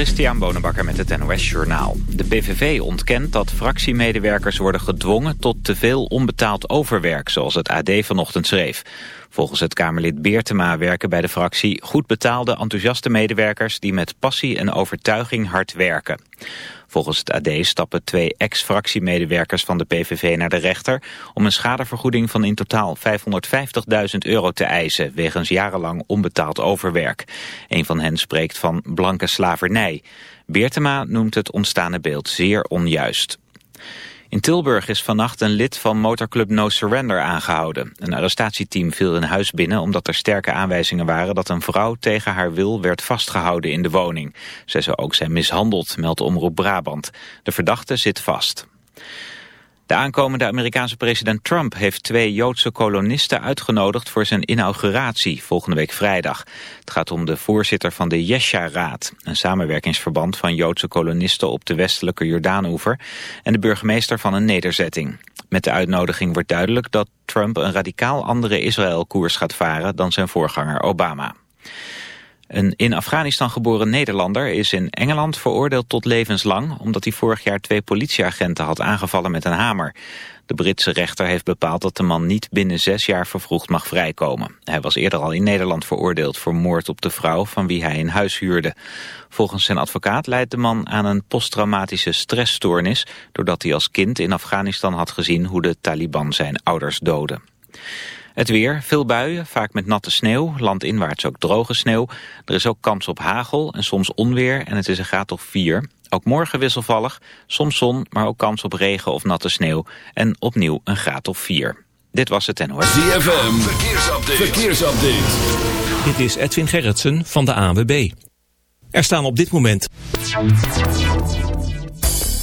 Christian Bonenbakker met het NOS Journaal. De PVV ontkent dat fractiemedewerkers worden gedwongen tot te veel onbetaald overwerk, zoals het AD vanochtend schreef. Volgens het Kamerlid Beertema werken bij de fractie goed betaalde enthousiaste medewerkers die met passie en overtuiging hard werken. Volgens het AD stappen twee ex-fractiemedewerkers van de PVV naar de rechter... om een schadevergoeding van in totaal 550.000 euro te eisen... wegens jarenlang onbetaald overwerk. Een van hen spreekt van blanke slavernij. Beertema noemt het ontstane beeld zeer onjuist. In Tilburg is vannacht een lid van motorclub No Surrender aangehouden. Een arrestatieteam viel een huis binnen omdat er sterke aanwijzingen waren dat een vrouw tegen haar wil werd vastgehouden in de woning. Zij zou ook zijn mishandeld, meldt Omroep Brabant. De verdachte zit vast. De aankomende Amerikaanse president Trump heeft twee Joodse kolonisten uitgenodigd voor zijn inauguratie volgende week vrijdag. Het gaat om de voorzitter van de Yesha-raad, een samenwerkingsverband van Joodse kolonisten op de westelijke Jordaanoever en de burgemeester van een nederzetting. Met de uitnodiging wordt duidelijk dat Trump een radicaal andere Israël-koers gaat varen dan zijn voorganger Obama. Een in Afghanistan geboren Nederlander is in Engeland veroordeeld tot levenslang... omdat hij vorig jaar twee politieagenten had aangevallen met een hamer. De Britse rechter heeft bepaald dat de man niet binnen zes jaar vervroegd mag vrijkomen. Hij was eerder al in Nederland veroordeeld voor moord op de vrouw van wie hij een huis huurde. Volgens zijn advocaat leidt de man aan een posttraumatische stressstoornis... doordat hij als kind in Afghanistan had gezien hoe de Taliban zijn ouders doden. Het weer, veel buien, vaak met natte sneeuw, landinwaarts ook droge sneeuw. Er is ook kans op hagel en soms onweer en het is een graad of 4. Ook morgen wisselvallig, soms zon, maar ook kans op regen of natte sneeuw. En opnieuw een graad of 4. Dit was het NOS. ZFM, verkeersupdate. verkeersupdate. Dit is Edwin Gerritsen van de ANWB. Er staan op dit moment...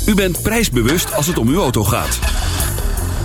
U bent prijsbewust als het om uw auto gaat.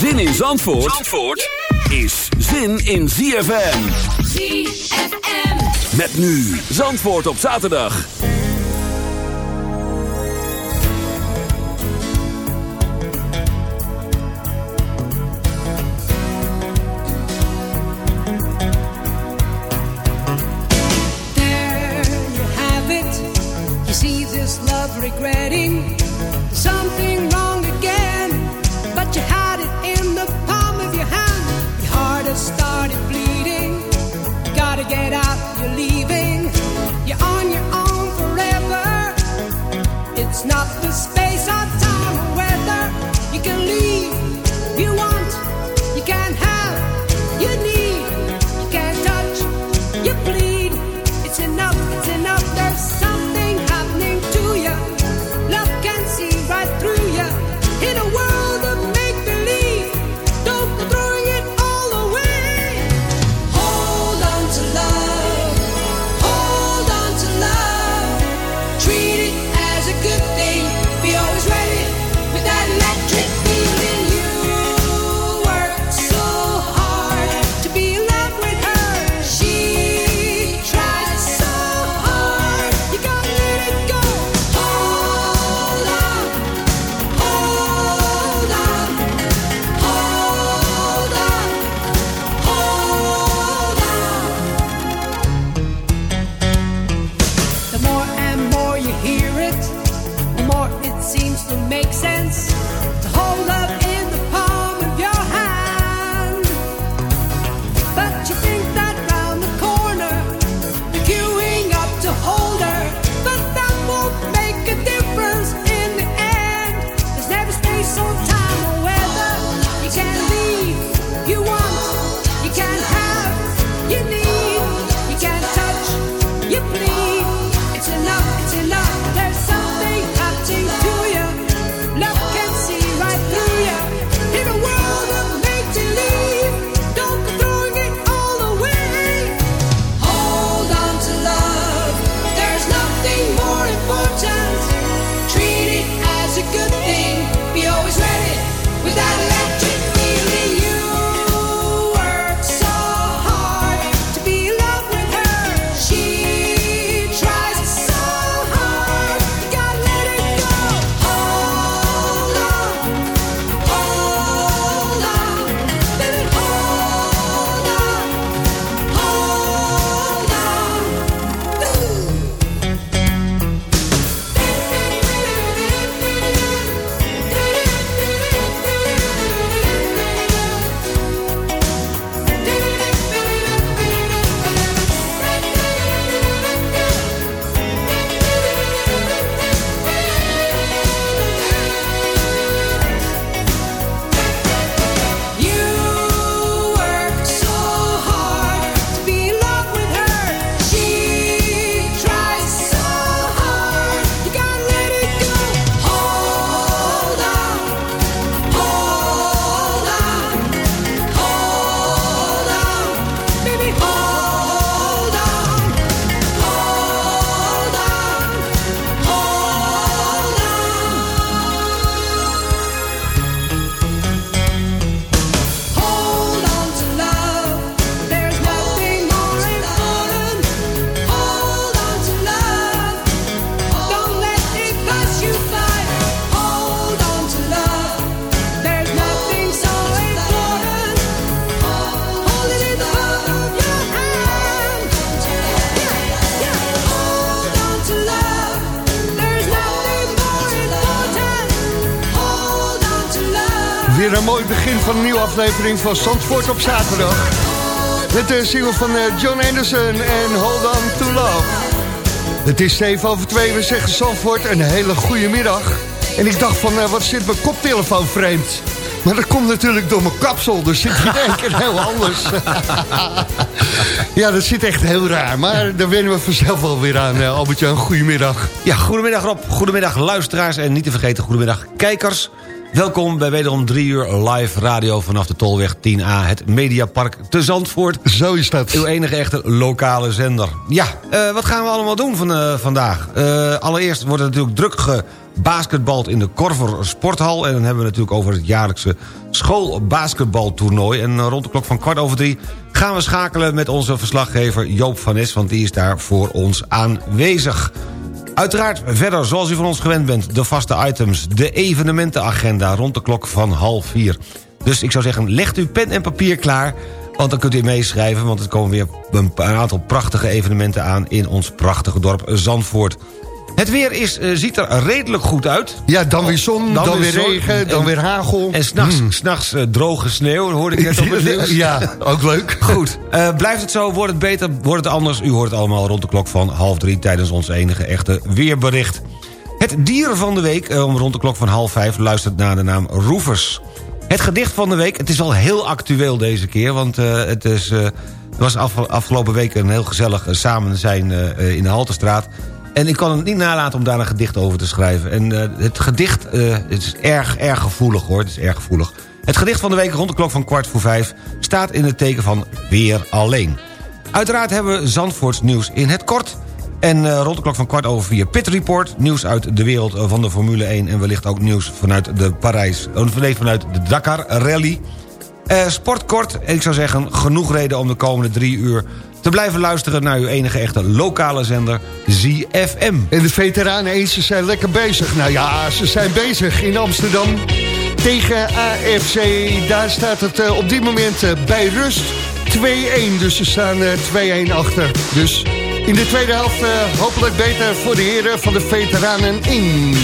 Zin in Zandvoort, Zandvoort is zin in ZFM. ZFM. Met nu Zandvoort op zaterdag. There you have it. You see this love regretting It's not the space or time or weather. You can leave aflevering van Zandvoort op zaterdag. Met de single van eh, John Anderson en Hold On To Love. Het is 7 over 2, we zeggen Zandvoort een hele goede middag. En ik dacht van, uh, wat zit mijn koptelefoon vreemd? Maar dat komt natuurlijk door mijn kapsel, dus zit ik heel anders. ja, dat zit echt heel raar, maar daar wennen we vanzelf wel weer aan. Uh, Albert-Jan, goedemiddag. Ja, goedemiddag Rob, goedemiddag luisteraars en niet te vergeten goedemiddag kijkers. Welkom bij wederom drie uur live radio vanaf de Tolweg 10A... het Mediapark te Zandvoort. Zo is dat. Uw enige echte lokale zender. Ja, uh, wat gaan we allemaal doen van, uh, vandaag? Uh, allereerst wordt het natuurlijk druk gebasketbald in de Korver Sporthal... en dan hebben we natuurlijk over het jaarlijkse schoolbasketbaltoernooi. En rond de klok van kwart over drie gaan we schakelen met onze verslaggever Joop van Nes... want die is daar voor ons aanwezig. Uiteraard verder, zoals u van ons gewend bent... de vaste items, de evenementenagenda rond de klok van half vier. Dus ik zou zeggen, legt uw pen en papier klaar... want dan kunt u meeschrijven... want er komen weer een aantal prachtige evenementen aan... in ons prachtige dorp Zandvoort. Het weer is, uh, ziet er redelijk goed uit. Ja, dan weer zon, dan, dan weer, regen, en, dan weer hagel. En s'nachts mm. nachts, uh, droge sneeuw, hoorde ik net op het nieuws. ja, ook leuk. Goed, uh, blijft het zo, wordt het beter, wordt het anders... u hoort het allemaal rond de klok van half drie... tijdens ons enige echte weerbericht. Het dier van de week, om rond de klok van half vijf... luistert naar de naam Roevers. Het gedicht van de week, het is wel heel actueel deze keer... want het is... was af, afgelopen week een heel gezellig samen zijn in de Haltestraat. En ik kan het niet nalaten om daar een gedicht over te schrijven. En uh, het gedicht uh, het is erg, erg gevoelig hoor. Het is erg gevoelig. Het gedicht van de week rond de klok van kwart voor vijf... staat in het teken van Weer Alleen. Uiteraard hebben we Zandvoorts nieuws in het kort... En uh, rond de klok van kwart over vier Pit Report. Nieuws uit de wereld van de Formule 1. En wellicht ook nieuws vanuit de Parijs... nee, vanuit de Dakar Rally. Uh, sportkort. En ik zou zeggen, genoeg reden om de komende drie uur te blijven luisteren naar uw enige echte lokale zender ZFM. En de veteranen eens, ze zijn lekker bezig. Nou ja, ze zijn bezig in Amsterdam tegen AFC. Daar staat het uh, op dit moment uh, bij rust 2-1. Dus ze staan uh, 2-1 achter. Dus in de tweede helft hopelijk beter voor de heren van de veteranen in.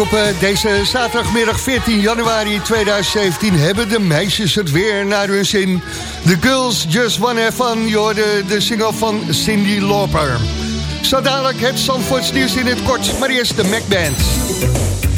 Op eh, deze zaterdagmiddag 14 januari 2017 hebben de meisjes het weer naar hun zin. The Girls Just Wanna Have Fun, je hoorde de single van Cindy Lauper. Zo het Zandvoorts nieuws in het kort, maar eerst de Mac Band.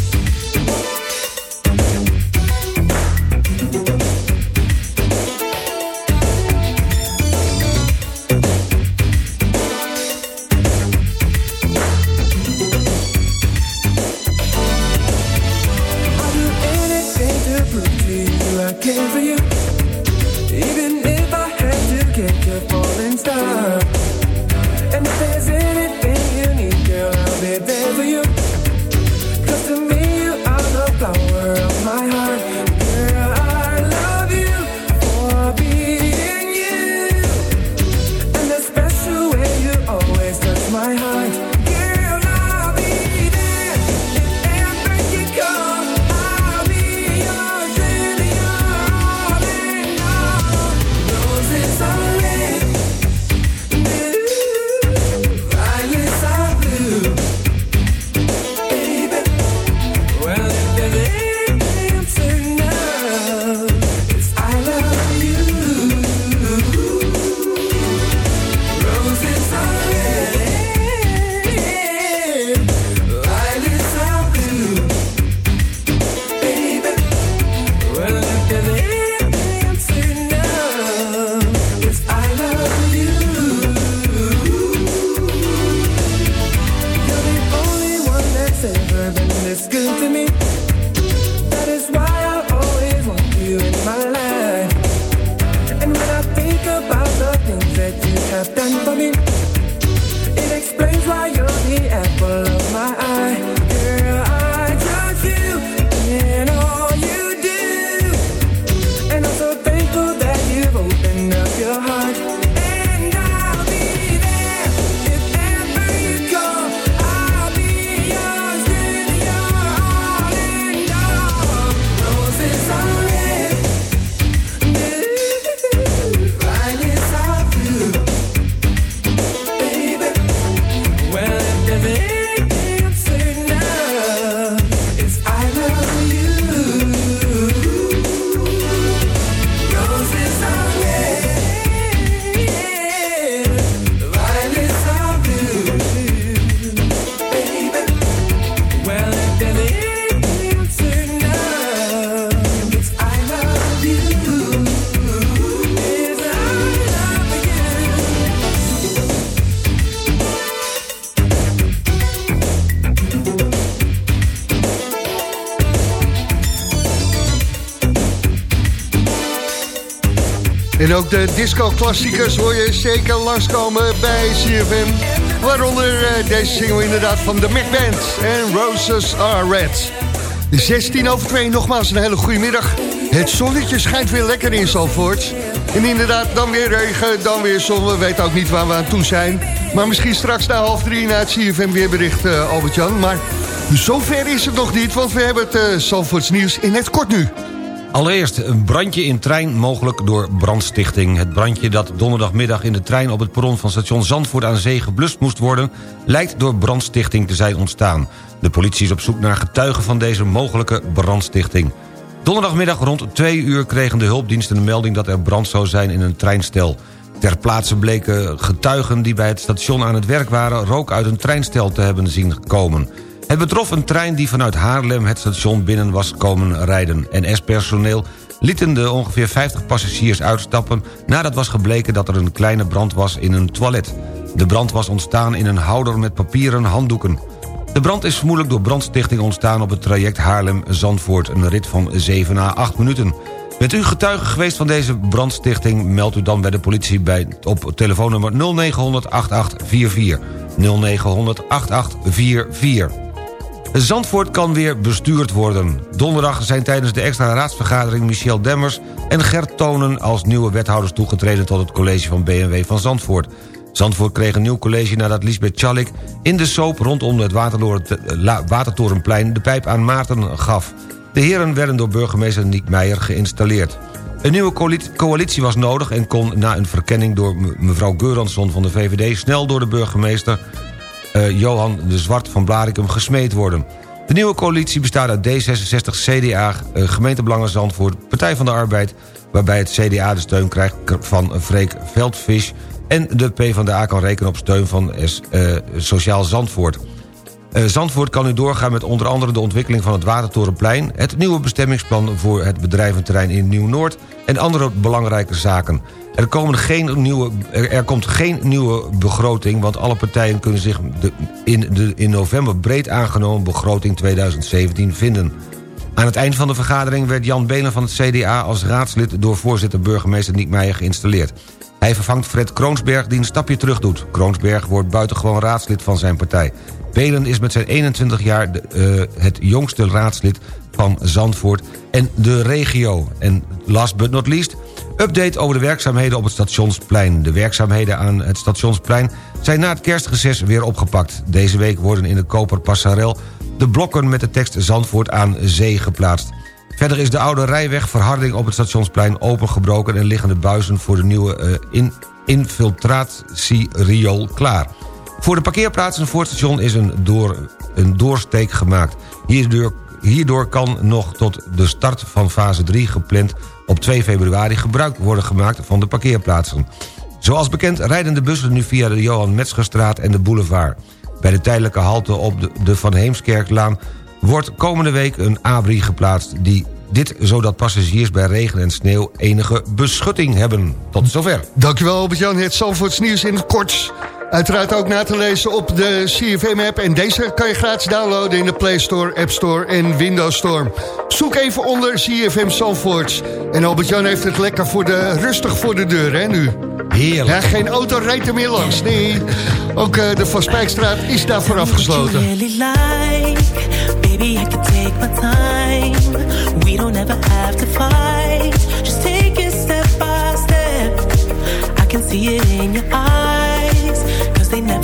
Ook de disco-klassiekers hoor je zeker langskomen bij CFM. Waaronder eh, deze single inderdaad van de Mac Band en Roses Are Red. 16 over 2, nogmaals een hele goede middag. Het zonnetje schijnt weer lekker in Zalvoort. En inderdaad, dan weer regen, dan weer zon. We weten ook niet waar we aan toe zijn. Maar misschien straks na half drie na het CFM weerbericht, eh, Albert-Jan. Maar zover is het nog niet, want we hebben het uh, nieuws in het kort nu. Allereerst een brandje in trein mogelijk door brandstichting. Het brandje dat donderdagmiddag in de trein op het perron van station Zandvoort aan zee geblust moest worden... lijkt door brandstichting te zijn ontstaan. De politie is op zoek naar getuigen van deze mogelijke brandstichting. Donderdagmiddag rond 2 uur kregen de hulpdiensten de melding dat er brand zou zijn in een treinstel. Ter plaatse bleken getuigen die bij het station aan het werk waren... rook uit een treinstel te hebben zien komen. Het betrof een trein die vanuit Haarlem het station binnen was komen rijden. NS-personeel lieten de ongeveer 50 passagiers uitstappen... nadat was gebleken dat er een kleine brand was in een toilet. De brand was ontstaan in een houder met papieren handdoeken. De brand is vermoedelijk door brandstichting ontstaan op het traject Haarlem-Zandvoort... een rit van 7 à 8 minuten. Bent u getuige geweest van deze brandstichting... meldt u dan bij de politie bij, op telefoonnummer 0900 8844. 0900 8844. Zandvoort kan weer bestuurd worden. Donderdag zijn tijdens de extra raadsvergadering... Michel Demmers en Gert Tonen als nieuwe wethouders toegetreden... tot het college van BMW van Zandvoort. Zandvoort kreeg een nieuw college nadat Lisbeth Chalik... in de soap rondom het Watertorenplein de pijp aan Maarten gaf. De heren werden door burgemeester Niek Meijer geïnstalleerd. Een nieuwe coali- coalitie was nodig en kon na een verkenning door me- mevrouw Geuransson van de VVD... snel door de burgemeester Johan de Zwart van Blarikum gesmeed worden. De nieuwe coalitie bestaat uit D66, CDA, eh, gemeentebelangen Zandvoort... Partij van de Arbeid, waarbij het CDA de steun krijgt van Freek Veldfish... en de PvdA kan rekenen op steun van S, eh, Sociaal Zandvoort. Eh, Zandvoort kan nu doorgaan met onder andere de ontwikkeling van het Watertorenplein... het nieuwe bestemmingsplan voor het bedrijventerrein in Nieuw-Noord... en andere belangrijke zaken. Er, komen geen nieuwe, er, komt geen nieuwe begroting... want alle partijen kunnen zich de, in de in november breed aangenomen begroting 2017 vinden. Aan het eind van de vergadering werd Jan Benen van het CDA... als raadslid door voorzitter-burgemeester Niek Meijer geïnstalleerd. Hij vervangt Fred Kroonsberg die een stapje terug doet. Kroonsberg wordt buitengewoon raadslid van zijn partij. Belen is met zijn 21 jaar de, eh, het jongste raadslid van Zandvoort en de regio. En last but not least, update over de werkzaamheden op het Stationsplein. De werkzaamheden aan het Stationsplein zijn na het kerstreces weer opgepakt. Deze week worden in de Koper Passarel de blokken met de tekst Zandvoort aan zee geplaatst. Verder is de oude rijwegverharding op het Stationsplein opengebroken... en liggen de buizen voor de nieuwe uh, in infiltratieriool klaar. Voor de parkeerplaatsen voor het station is een, door, een doorsteek gemaakt. Hierdoor, hierdoor kan nog tot de start van fase 3 gepland op 2 februari gebruik worden gemaakt van de parkeerplaatsen. Zoals bekend rijden de bussen nu via de Johan Metzgerstraat en de boulevard. Bij de tijdelijke halte op de, Van Heemskerklaan wordt komende week een abri geplaatst... die dit zodat passagiers bij regen en sneeuw enige beschutting hebben. Tot zover. Dankjewel Albert-Jan, het Zandvoorts nieuws in het kort. Uiteraard ook na te lezen op de CFM-app. En deze kan je gratis downloaden in de Play Store, App Store en Windows Store. Zoek even onder CFM Zandvoorts. En Albert-Jan heeft het lekker voor de, rustig voor de deur, hè, nu. Heerlijk. Ja, geen auto rijdt er meer langs. Nee, ook uh, de Van Spijkstraat is daarvoor afgesloten. really like Baby, I can take my time We don't ever have to fight Just take it step by step I can see it in your eyes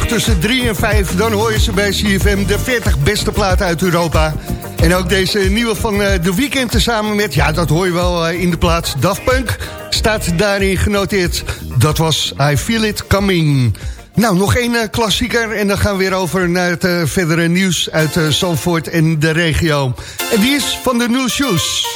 tussen 3 en 5... dan hoor je ze bij CFM, de 40 beste platen uit Europa. En ook deze nieuwe van eh, de weekend tezamen met... ja, dat hoor je wel eh, in de plaats Daft Punk... staat daarin genoteerd. Dat was I Feel It Coming. Nou, nog één eh, klassieker en dan gaan we weer over naar het verdere nieuws... uit Zandvoort en de regio. En die is van de New Shoes.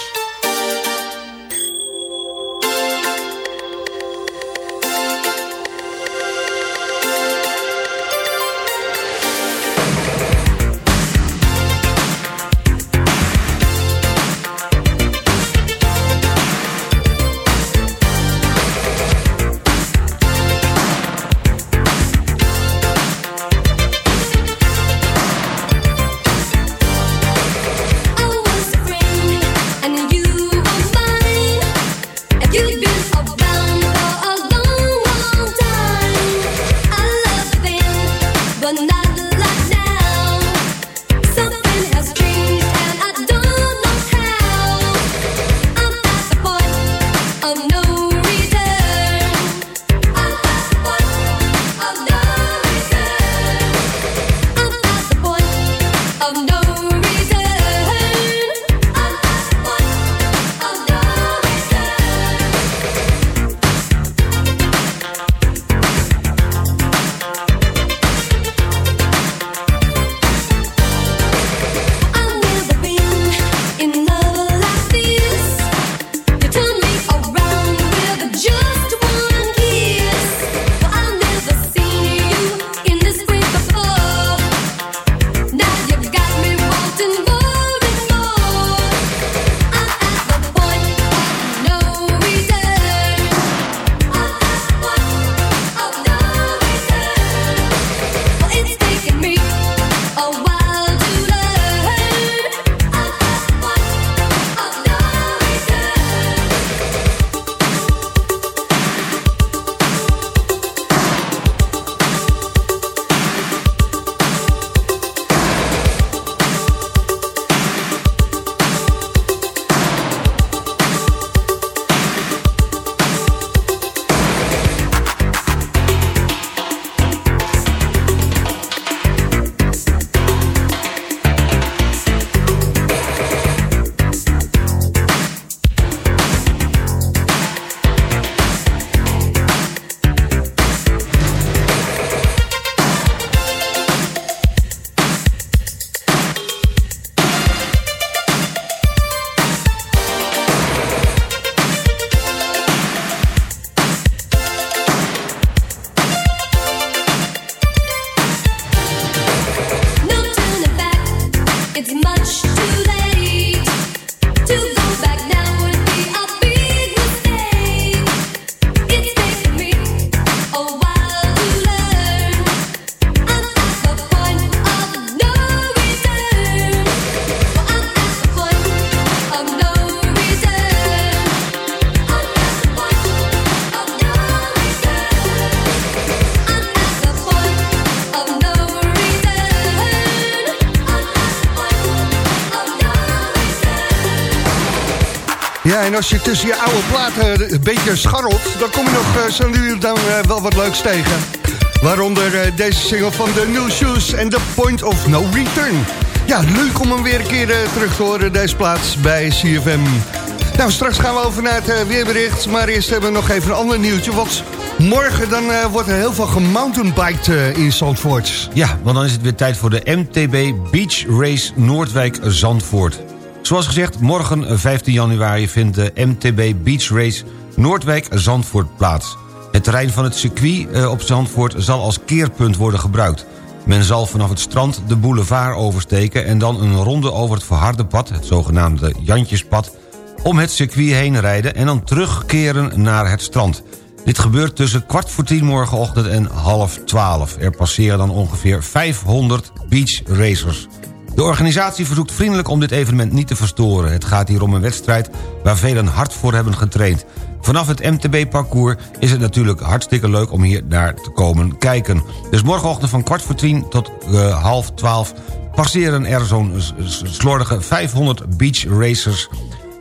Als je tussen je oude platen een beetje scharrelt... dan kom je nog eh, zo nu en dan eh, wel wat leuks tegen. Waaronder eh, deze single van de New Shoes en The Point of No Return. Ja, leuk om hem weer een keer terug te horen, deze plaats bij CFM. Nou, straks gaan we over naar het weerbericht. Maar eerst hebben we nog even een ander nieuwtje. Want morgen dan, wordt er heel veel gemountainbiked in Zandvoort. Ja, want dan is het weer tijd voor de MTB Beach Race Noordwijk-Zandvoort. Zoals gezegd, morgen eh, 15 januari vindt de MTB Beach Race Noordwijk-Zandvoort plaats. Het terrein van het circuit eh, op Zandvoort zal als keerpunt worden gebruikt. Men zal vanaf het strand de boulevard oversteken... en dan een ronde over het verharde pad, het zogenaamde Jantjespad... om het circuit heen rijden en dan terugkeren naar het strand. Dit gebeurt tussen kwart voor tien morgenochtend en half twaalf. Er passeren dan ongeveer 500 beach racers. De organisatie verzoekt vriendelijk om dit evenement niet te verstoren. Het gaat hier om een wedstrijd waar velen hard voor hebben getraind. Vanaf het MTB-parcours is het natuurlijk hartstikke leuk om hier naar te komen kijken. Dus morgenochtend van kwart voor tien tot eh, half twaalf... passeren er zo'n slordige 500 beach racers...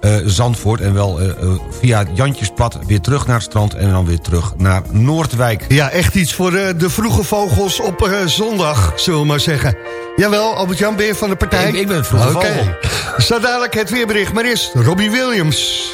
eh, Zandvoort... en wel eh, eh, via het Jantjespad weer terug naar het strand... en dan weer terug naar Noordwijk. Ja, echt iets voor eh, de vroege vogels op eh, zondag, zullen we maar zeggen. Jawel, Albert-Jan, ben je van de partij? Ik- ik ben een vroege Oké. vogel. Zo dadelijk het weerbericht, maar eerst Robbie Williams.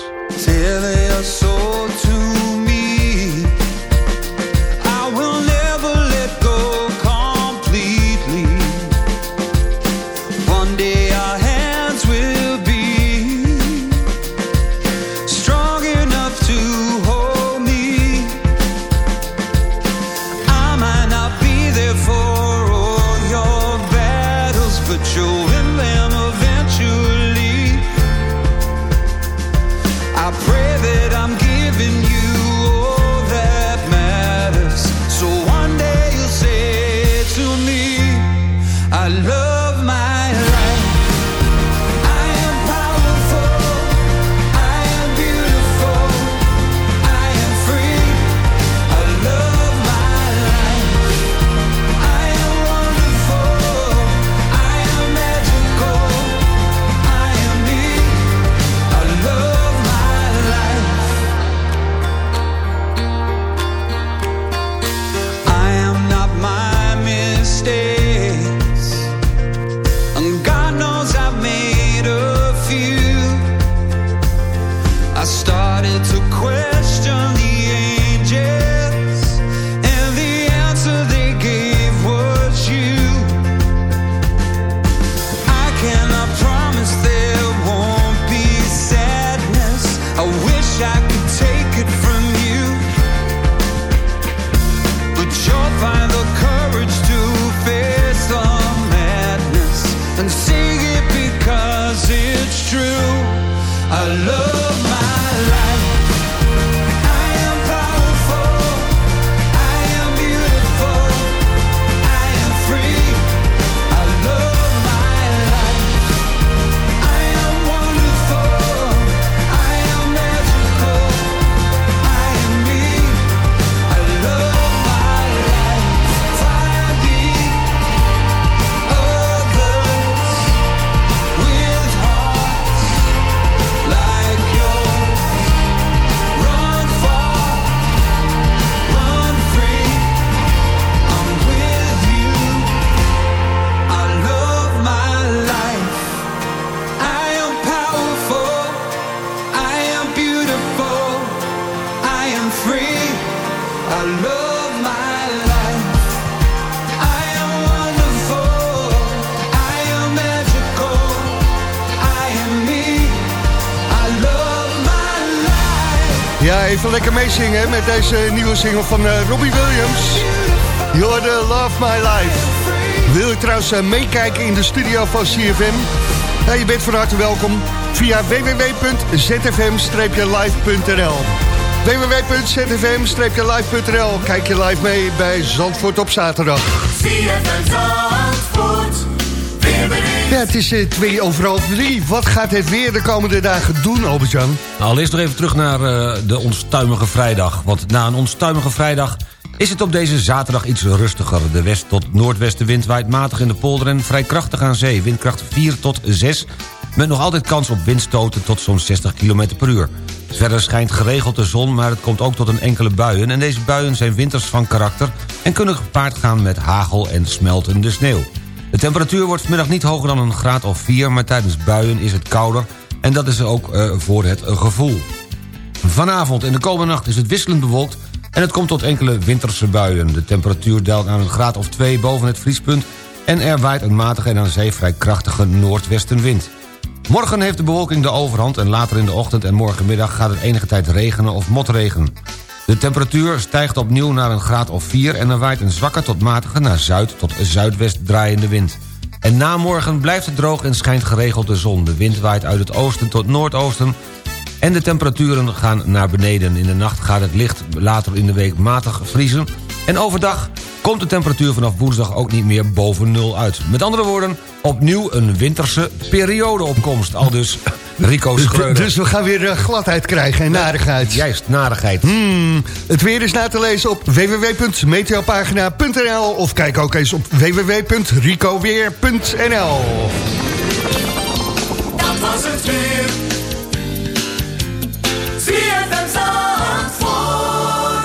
Hè, met deze nieuwe single van eh, Robbie Williams. You're the Love My Life. Wil je trouwens eh, meekijken in de studio van CFM? Je bent van harte welkom via www.zfm-live.nl www.zfm-live.nl Kijk je live mee bij Zandvoort op zaterdag. Het is eh, twee over half drie. Wat gaat het weer de komende dagen doen, Albert-Jan? Nou, allereerst nog even terug naar eh, de onstuimige vrijdag. Want na een onstuimige vrijdag is het op deze zaterdag iets rustiger. De west- tot noordwestenwind waait matig in de polder en vrij krachtig aan zee. Windkracht 4 tot 6, met nog altijd kans op windstoten tot zo'n 60 km per uur. Verder schijnt geregeld de zon, maar het komt ook tot een enkele buien... en deze buien zijn winters van karakter... en kunnen gepaard gaan met hagel en smeltende sneeuw. De temperatuur wordt vanmiddag niet hoger dan een graad of 4... maar tijdens buien is het kouder en dat is ook eh, voor het gevoel. Vanavond en de komende nacht is het wisselend bewolkt... en het komt tot enkele winterse buien. De temperatuur daalt naar een graad of 2 boven het vriespunt... en er waait een matige en aan zee vrij krachtige noordwestenwind. Morgen heeft de bewolking de overhand... en later in de ochtend en morgenmiddag gaat het enige tijd regenen of motregen. De temperatuur stijgt opnieuw naar een graad of 4... en er waait een zwakke tot matige naar zuid tot zuidwest draaiende wind. En na morgen blijft het droog en schijnt geregeld de zon. De wind waait uit het oosten tot noordoosten... en de temperaturen gaan naar beneden. In de nacht gaat het licht later in de week matig vriezen... en overdag komt de temperatuur vanaf woensdag ook niet meer boven nul uit. Met andere woorden, opnieuw een winterse periodeopkomst. Al dus Rico Schreuder. Dus we gaan weer eh, gladheid krijgen en narigheid. Juist, narigheid. Hmm, het weer is na te lezen op www.meteopagina.nl of kijk ook eens op www.ricoweer.nl Dat was het weer.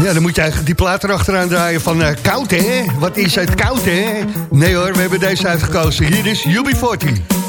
Ja, dan moet je eigenlijk die plaat erachteraan draaien van uh, koud, hè? Wat is het koud, hè? Nee hoor, we hebben deze uitgekozen. Hier is UB40.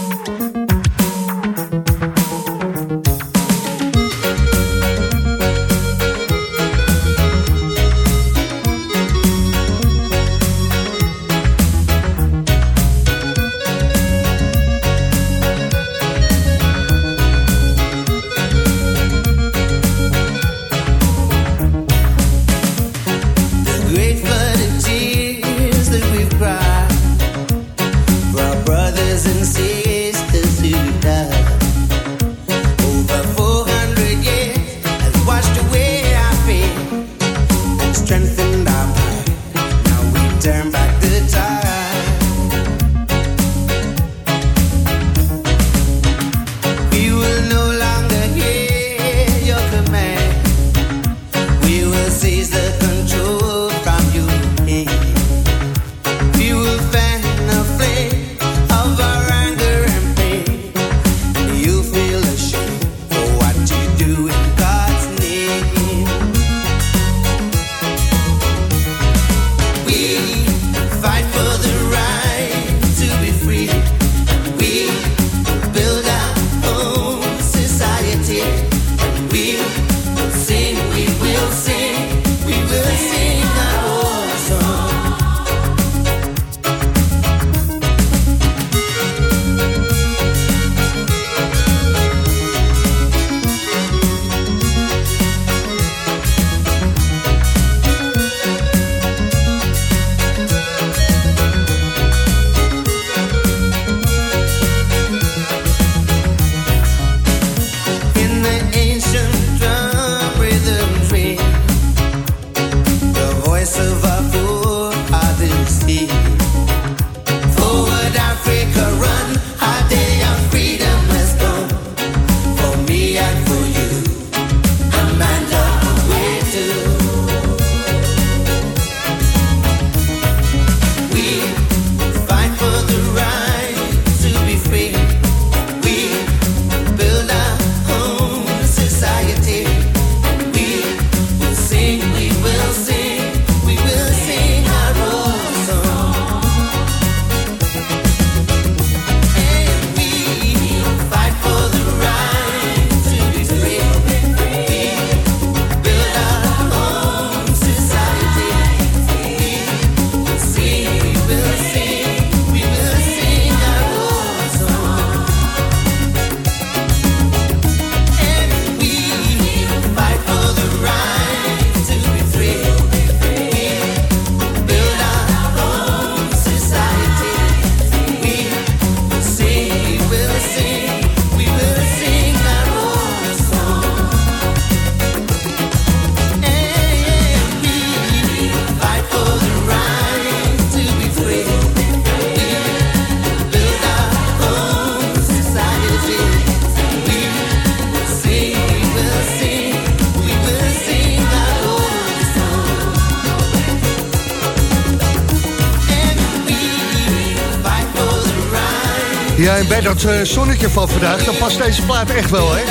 dat eh, zonnetje van vandaag, dan past deze plaat echt wel, hè?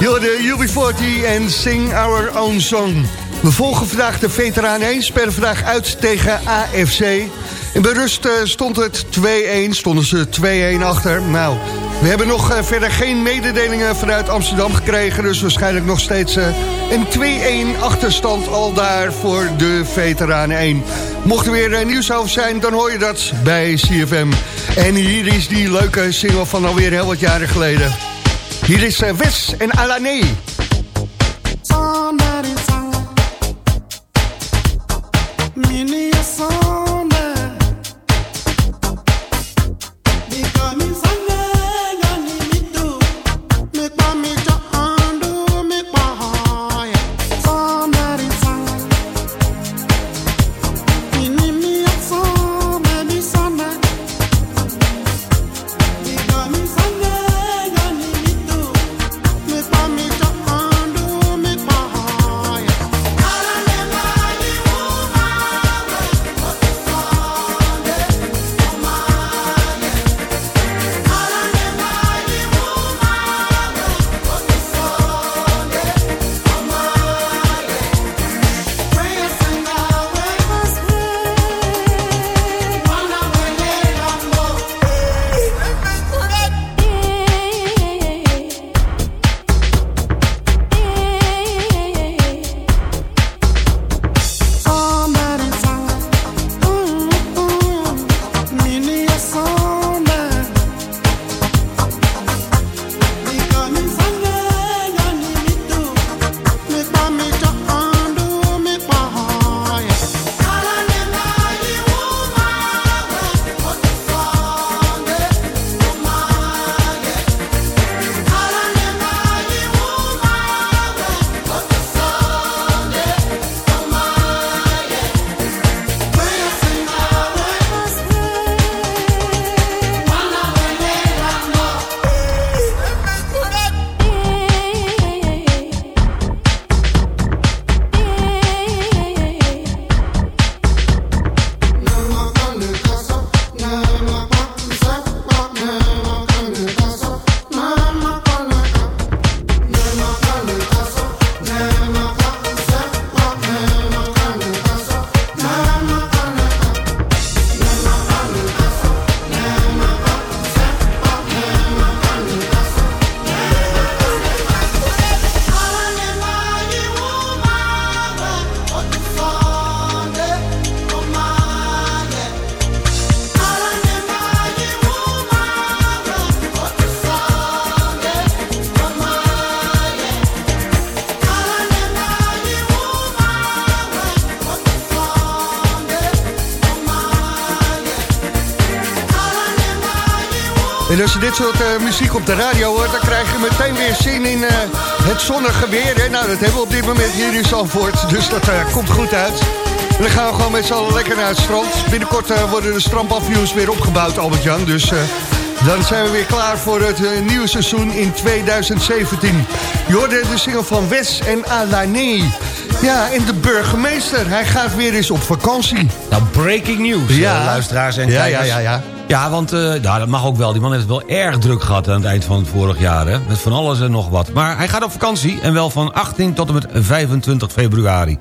Jullie UB40 en Sing Our Own Song. We volgen vandaag de veteraan 1, spelen vandaag uit tegen AFC. In bij rust eh, stond het 2-1, stonden ze 2-1 achter. Nou, we hebben nog eh, verder geen mededelingen vanuit Amsterdam gekregen... dus waarschijnlijk nog steeds een 2-1 achterstand al daar voor de veteraan 1. Mocht er weer eh, nieuws over zijn, dan hoor je dat bij CFM. En hier is die leuke single van alweer heel wat jaren geleden. Hier is eh, Wes en Alané. Als je dit soort eh, muziek op de radio hoort... dan krijg je meteen weer zin in eh, het zonnige weer. Hè? Nou, dat hebben we op dit moment hier in Zandvoort. Dus dat eh, komt goed uit. En dan gaan we gewoon met z'n allen lekker naar het strand. Binnenkort worden de strandpavioens weer opgebouwd, Albert-Jan. Dus dan zijn we weer klaar voor het nieuwe seizoen in 2017. Je hoorde de single van Wes en Alané. Ja, en de burgemeester, hij gaat weer eens op vakantie. Nou, breaking news, Ja. luisteraars en kijkers. ja, ja, ja. Ja, want eh, nou, dat mag ook wel. Die man heeft het wel erg druk gehad aan het eind van het vorig jaar. Hè? Met van alles en nog wat. Maar hij gaat op vakantie en wel van 18 tot en met 25 februari.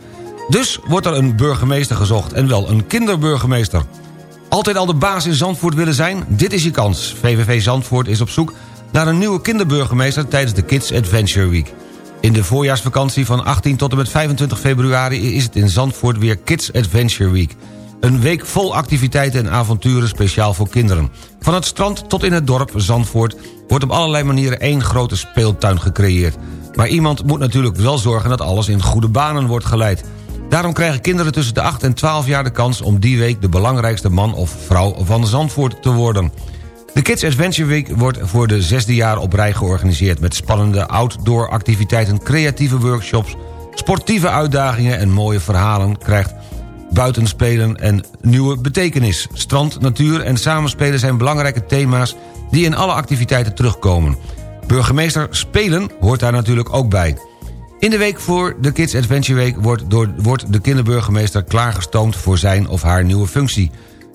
Dus wordt er een burgemeester gezocht. En wel een kinderburgemeester. Altijd al de baas in Zandvoort willen zijn? Dit is je kans. VVV Zandvoort is op zoek naar een nieuwe kinderburgemeester... tijdens de Kids Adventure Week. In de voorjaarsvakantie van 18 tot en met 25 februari... is het in Zandvoort weer Kids Adventure Week. Een week vol activiteiten en avonturen speciaal voor kinderen. Van het strand tot in het dorp Zandvoort... wordt op allerlei manieren één grote speeltuin gecreëerd. Maar iemand moet natuurlijk wel zorgen dat alles in goede banen wordt geleid. Daarom krijgen kinderen tussen de 8 en 12 jaar de kans... om die week de belangrijkste man of vrouw van Zandvoort te worden. De Kids Adventure Week wordt voor de zesde jaar op rij georganiseerd... met spannende outdoor activiteiten, creatieve workshops... sportieve uitdagingen en mooie verhalen... krijgt buitenspelen en nieuwe betekenis. Strand, natuur en samenspelen zijn belangrijke thema's... die in alle activiteiten terugkomen. Burgemeester Spelen hoort daar natuurlijk ook bij. In de week voor de Kids Adventure Week wordt, door, wordt de kinderburgemeester klaargestoomd voor zijn of haar nieuwe functie.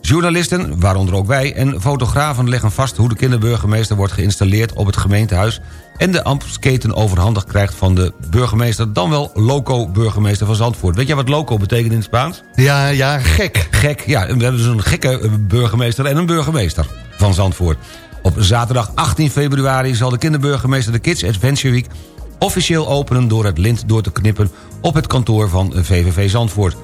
Journalisten, waaronder ook wij, en fotografen leggen vast hoe de kinderburgemeester wordt geïnstalleerd op het gemeentehuis en de ambtsketen overhandigd krijgt van de burgemeester, dan wel loco-burgemeester van Zandvoort. Weet jij wat loco betekent in het Spaans? Ja, ja, gek. Gek, ja. We hebben dus een gekke eh, burgemeester en een burgemeester van Zandvoort. Op zaterdag 18 februari zal de kinderburgemeester de Kids Adventure Week officieel openen door het lint door te knippen op het kantoor van VVV Zandvoort.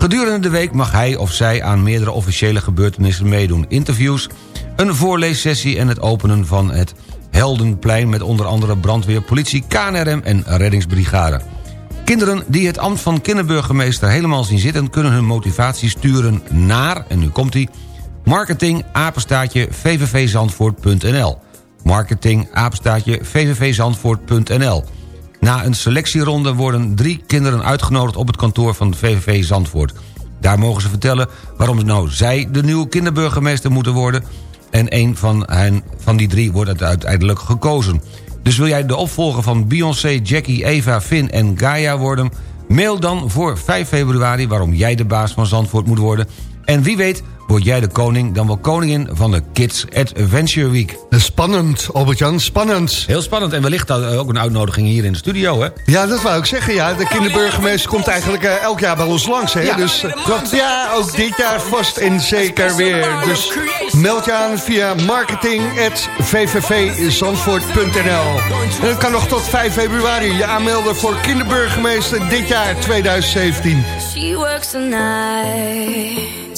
Gedurende de week mag hij of zij aan meerdere officiële gebeurtenissen meedoen. Interviews, een voorleessessie en het openen van het Heldenplein... met onder andere brandweer, politie, KNRM en reddingsbrigade. Kinderen die het ambt van kinderburgemeester helemaal zien zitten... kunnen hun motivatie sturen naar, en nu komt hij... marketing apenstaatje marketing Na een selectieronde worden drie kinderen uitgenodigd... op het kantoor van de VVV Zandvoort. Daar mogen ze vertellen waarom nou zij de nieuwe kinderburgemeester moeten worden... en een van, hen, van die drie wordt uiteindelijk gekozen. Dus wil jij de opvolger van Beyoncé, Jackie, Eva, Finn en Gaia worden... mail dan voor 5 februari waarom jij de baas van Zandvoort moet worden... en wie weet word jij de koning, dan wel koningin van de Kids Adventure Week. Spannend, Albert-Jan, spannend. Heel spannend en wellicht uh, ook een uitnodiging hier in de studio, hè? Ja, dat wou ik zeggen, ja. De kinderburgemeester komt eigenlijk eh, elk jaar bij ons langs, hè? Ja, dus. Ja, ook dit jaar vast en zeker weer. Dus meld je aan via marketing.vvvzandvoort.nl En dat kan nog tot 5 februari je aanmelden voor kinderburgemeester dit jaar 2017. She works the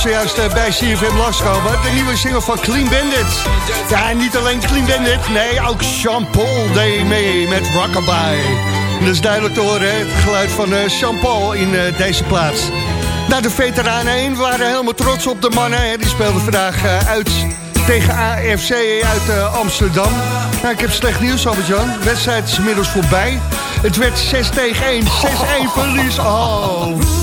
zojuist eh, bij CFM langskomen. De nieuwe single van Clean Bandit. Ja, niet alleen Clean Bandit. Nee, ook Jean-Paul deed mee met Rockabye. Dat is duidelijk te horen, het geluid van eh, Jean-Paul in eh, deze plaats. Nou, de veteranen 1 waren helemaal trots op de mannen. Die speelden vandaag uit tegen AFC uit Amsterdam. Nou, ik heb slecht nieuws, Albert-Jan. De wedstrijd is inmiddels voorbij. Het werd 6 tegen 1. 6-1 verlies. Oh.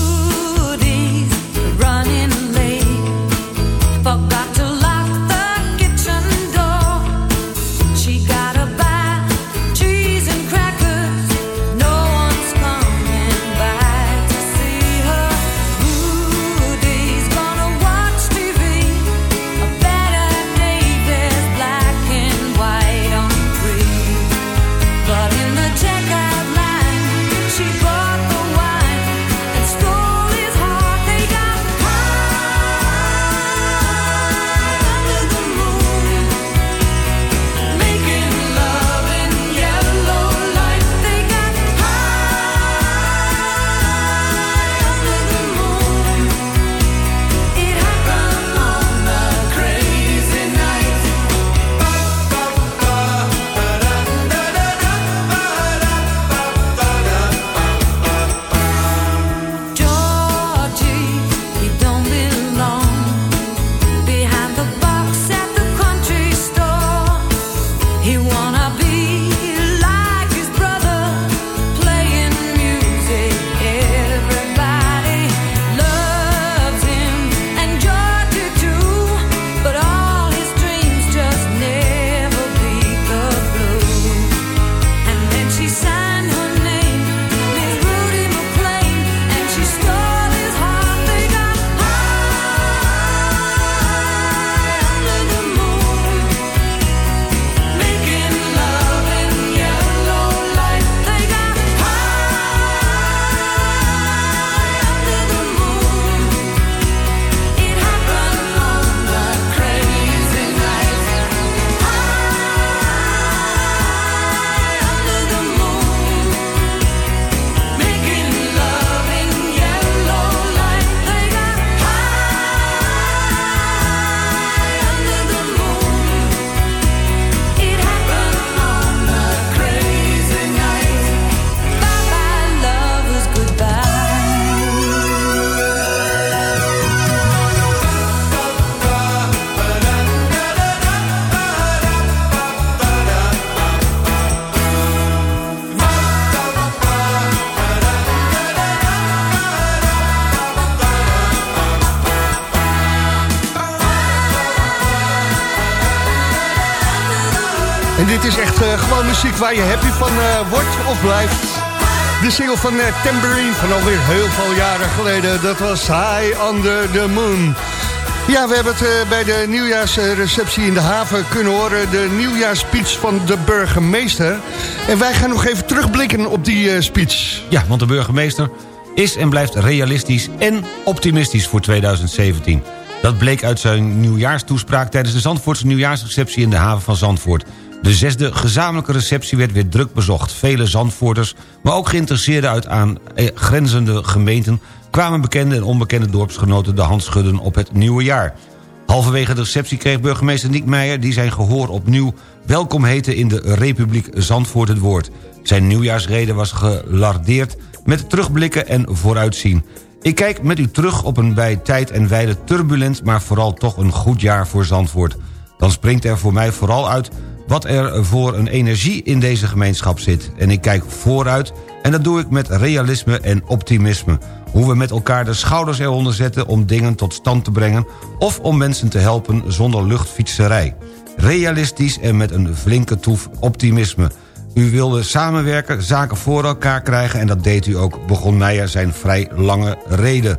Muziek waar je happy van eh, wordt of blijft. De single van eh, Tambourine van alweer heel veel jaren geleden. Dat was High Under the Moon. Ja, we hebben het eh, bij de nieuwjaarsreceptie in de haven kunnen horen. De nieuwjaarsspeech van de burgemeester. En wij gaan nog even terugblikken op die speech. Ja, want de burgemeester is en blijft realistisch en optimistisch voor 2017. Dat bleek uit zijn nieuwjaarstoespraak tijdens de Zandvoortse nieuwjaarsreceptie in de haven van Zandvoort. De zesde gezamenlijke receptie werd weer druk bezocht. Vele Zandvoorters, maar ook geïnteresseerden uit aan eh, grenzende gemeenten... kwamen bekende en onbekende dorpsgenoten de hand schudden op het nieuwe jaar. Halverwege de receptie kreeg burgemeester Niek Meijer... die zijn gehoor opnieuw welkom heette in de Republiek Zandvoort het woord. Zijn nieuwjaarsrede was gelardeerd met terugblikken en vooruitzien. Ik kijk met u terug op een bij tijd en wijle turbulent... maar vooral toch een goed jaar voor Zandvoort. Dan springt er voor mij vooral uit wat er voor een energie in deze gemeenschap zit. En ik kijk vooruit en dat doe ik met realisme en optimisme. Hoe we met elkaar de schouders eronder zetten om dingen tot stand te brengen... of om mensen te helpen zonder luchtfietserij. Realistisch en met een flinke toef optimisme. U wilde samenwerken, zaken voor elkaar krijgen... en dat deed u ook, begon Meijer zijn vrij lange reden.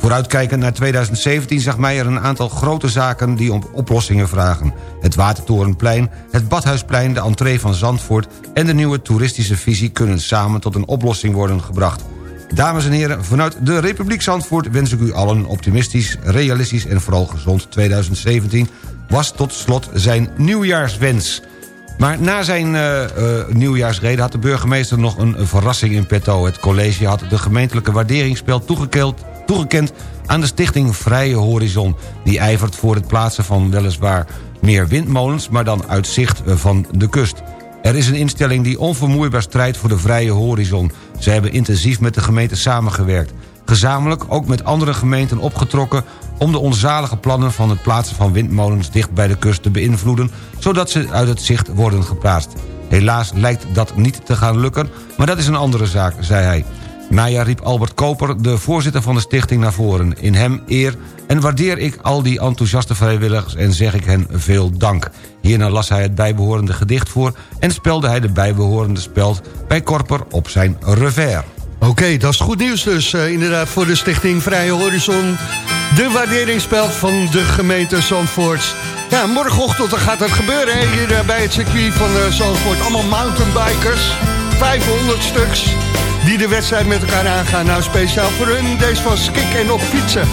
Vooruitkijkend naar 2017 zag Meijer een aantal grote zaken... die om oplossingen vragen. Het Watertorenplein, het Badhuisplein, de entree van Zandvoort... en de nieuwe toeristische visie kunnen samen tot een oplossing worden gebracht. Dames en heren, vanuit de Republiek Zandvoort wens ik u allen een optimistisch, realistisch en vooral gezond 2017. Was tot slot zijn nieuwjaarswens. Maar na zijn uh, uh, nieuwjaarsreden had de burgemeester nog een verrassing in petto. Het college had de gemeentelijke waarderingsspel toegekend, toegekend aan de stichting Vrije Horizon... die ijvert voor het plaatsen van weliswaar meer windmolens... maar dan uit zicht van de kust. Er is een instelling die onvermoeibaar strijdt voor de vrije horizon. Ze hebben intensief met de gemeente samengewerkt. Gezamenlijk ook met andere gemeenten opgetrokken... om de onzalige plannen van het plaatsen van windmolens dicht bij de kust te beïnvloeden... zodat ze uit het zicht worden geplaatst. Helaas lijkt dat niet te gaan lukken, maar dat is een andere zaak, zei hij. Meijer riep Albert Koper, de voorzitter van de stichting, naar voren. In hem eer en waardeer ik al die enthousiaste vrijwilligers... en zeg ik hen veel dank. Hierna las hij het bijbehorende gedicht voor... en spelde hij de bijbehorende speld bij Korper op zijn revers. Oké, dat is goed nieuws dus eh, inderdaad voor de stichting Vrije Horizon. De waarderingsspeld van de gemeente Zandvoort. Ja, morgenochtend gaat het gebeuren hier eh, bij het circuit van eh, Zandvoort. Allemaal mountainbikers, 500 stuks, die de wedstrijd met elkaar aangaan. Nou, speciaal voor hun, deze van Skik en op fietsen.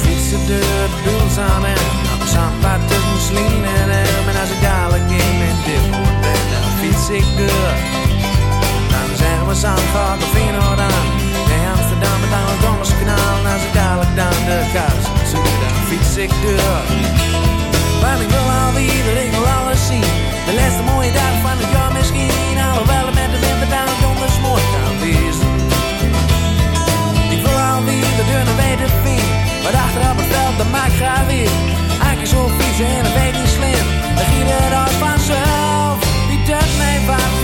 fietsen de buls aan en op zandpad tussen Slien en als ik dadelijk in mijn dippoort ben, dan fiets ik door. Dan zeggen we Zandvoort of Feyenoord aan. Nee, Amsterdam met aan het Dommerskanaal. En als ik dadelijk dan de kast zoek, dan fiets ik door. Want ik wil alweer, ik wil alles zien. De laatste mooie dag van het jaar misschien. Maakt graag weer. Eigenlijk zo fietsen en dat weet niet slim. Dan giet het als vanzelf. Wie dat mij was,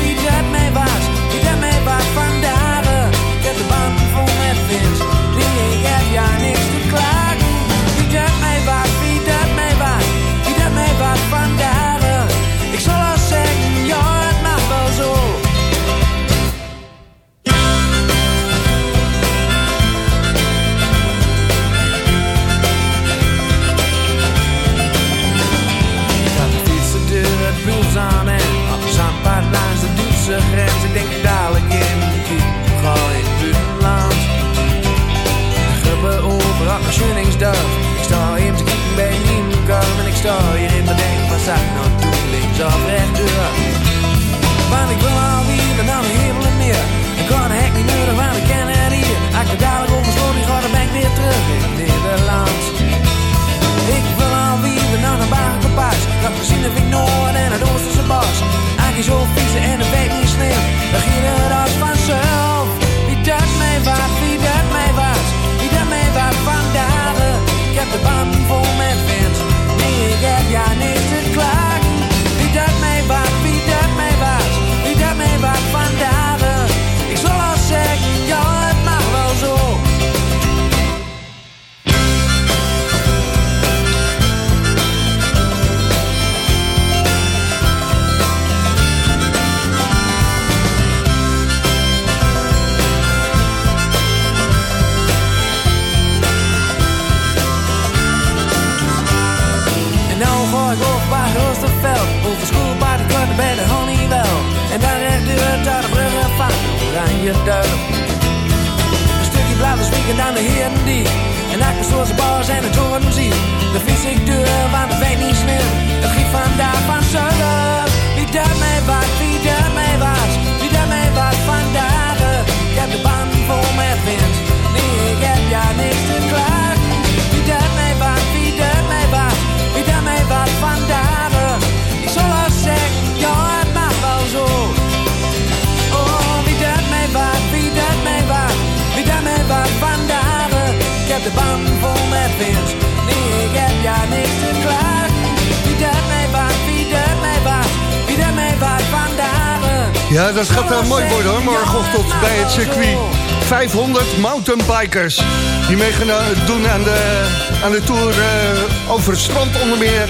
Dat gaat uh, mooi worden hoor, morgenochtend bij het circuit. 500 mountainbikers die mee gaan uh, doen aan de, aan de tour uh, over het strand onder meer.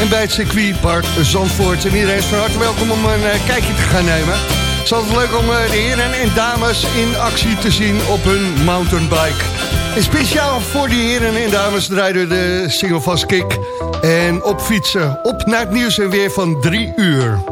En bij het circuit Park Zandvoort. En iedereen is van harte welkom om een kijkje te gaan nemen. Het is altijd leuk om de heren en dames in actie te zien op hun mountainbike. En speciaal voor die heren en dames draaien de single van Skik. En op fietsen. Op naar het nieuws en weer van drie uur.